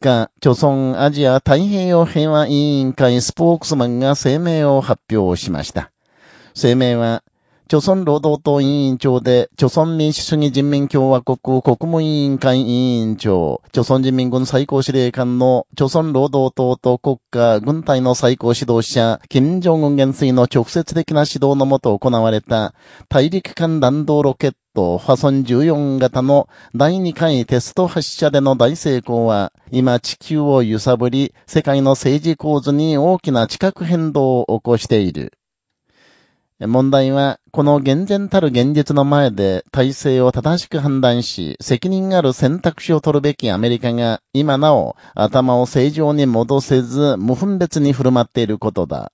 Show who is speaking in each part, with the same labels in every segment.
Speaker 1: 日、朝鮮アジア太平洋平和委員会スポークスマンが声明を発表しました。声明は、朝鮮労働党委員長で、朝鮮民主主義人民共和国国務委員会委員長、朝鮮人民軍最高司令官の朝鮮労働党と国家軍隊の最高指導者、金正恩元帥の直接的な指導のもと行われた、大陸間弾道ロケットファソン14型の第2回テスト発射での大成功は、今地球を揺さぶり、世界の政治構図に大きな地殻変動を起こしている。問題は、この厳然たる現実の前で体制を正しく判断し、責任ある選択肢を取るべきアメリカが、今なお頭を正常に戻せず、無分別に振る舞っていることだ。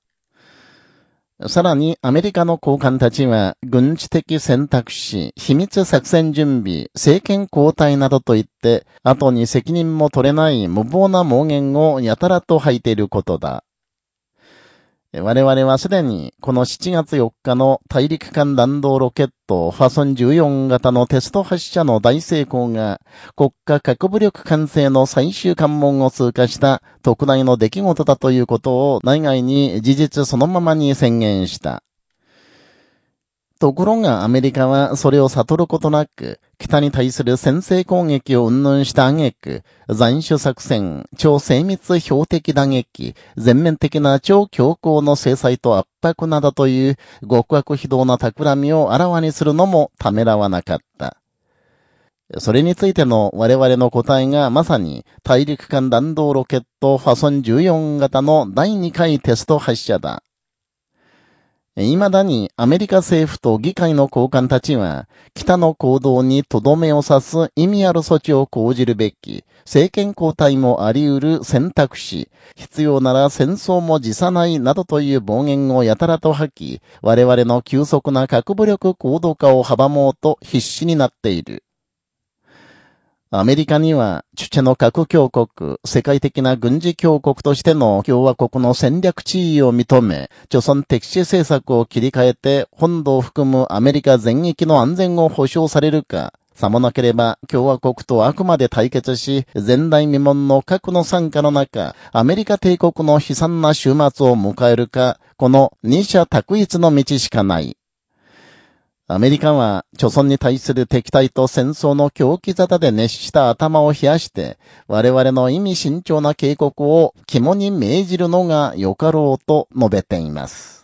Speaker 1: さらに、アメリカの高官たちは、軍事的選択肢、秘密作戦準備、政権交代などといって、後に責任も取れない無謀な妄言をやたらと吐いていることだ。我々はすでにこの7月4日の大陸間弾道ロケットファソン14型のテスト発射の大成功が国家核武力完成の最終関門を通過した特大の出来事だということを内外に事実そのままに宣言した。ところがアメリカはそれを悟ることなく、北に対する先制攻撃を云々した挙句、残首作戦、超精密標的打撃、全面的な超強硬の制裁と圧迫などという極悪非道な企みをあらわにするのもためらわなかった。それについての我々の答えがまさに大陸間弾道ロケットファソン14型の第2回テスト発射だ。未だにアメリカ政府と議会の高官たちは、北の行動にとどめを刺す意味ある措置を講じるべき、政権交代もあり得る選択肢、必要なら戦争も辞さないなどという暴言をやたらと吐き、我々の急速な核武力行動化を阻もうと必死になっている。アメリカには、チュチェの核強国、世界的な軍事強国としての共和国の戦略地位を認め、貯村敵視政策を切り替えて、本土を含むアメリカ全域の安全を保障されるか、さもなければ共和国とあくまで対決し、前代未聞の核の参加の中、アメリカ帝国の悲惨な終末を迎えるか、この二者択一の道しかない。アメリカは、貯村に対する敵対と戦争の狂気沙汰で熱した頭を冷やして、我々の意味慎重な警告を肝に銘じるのがよかろうと述べています。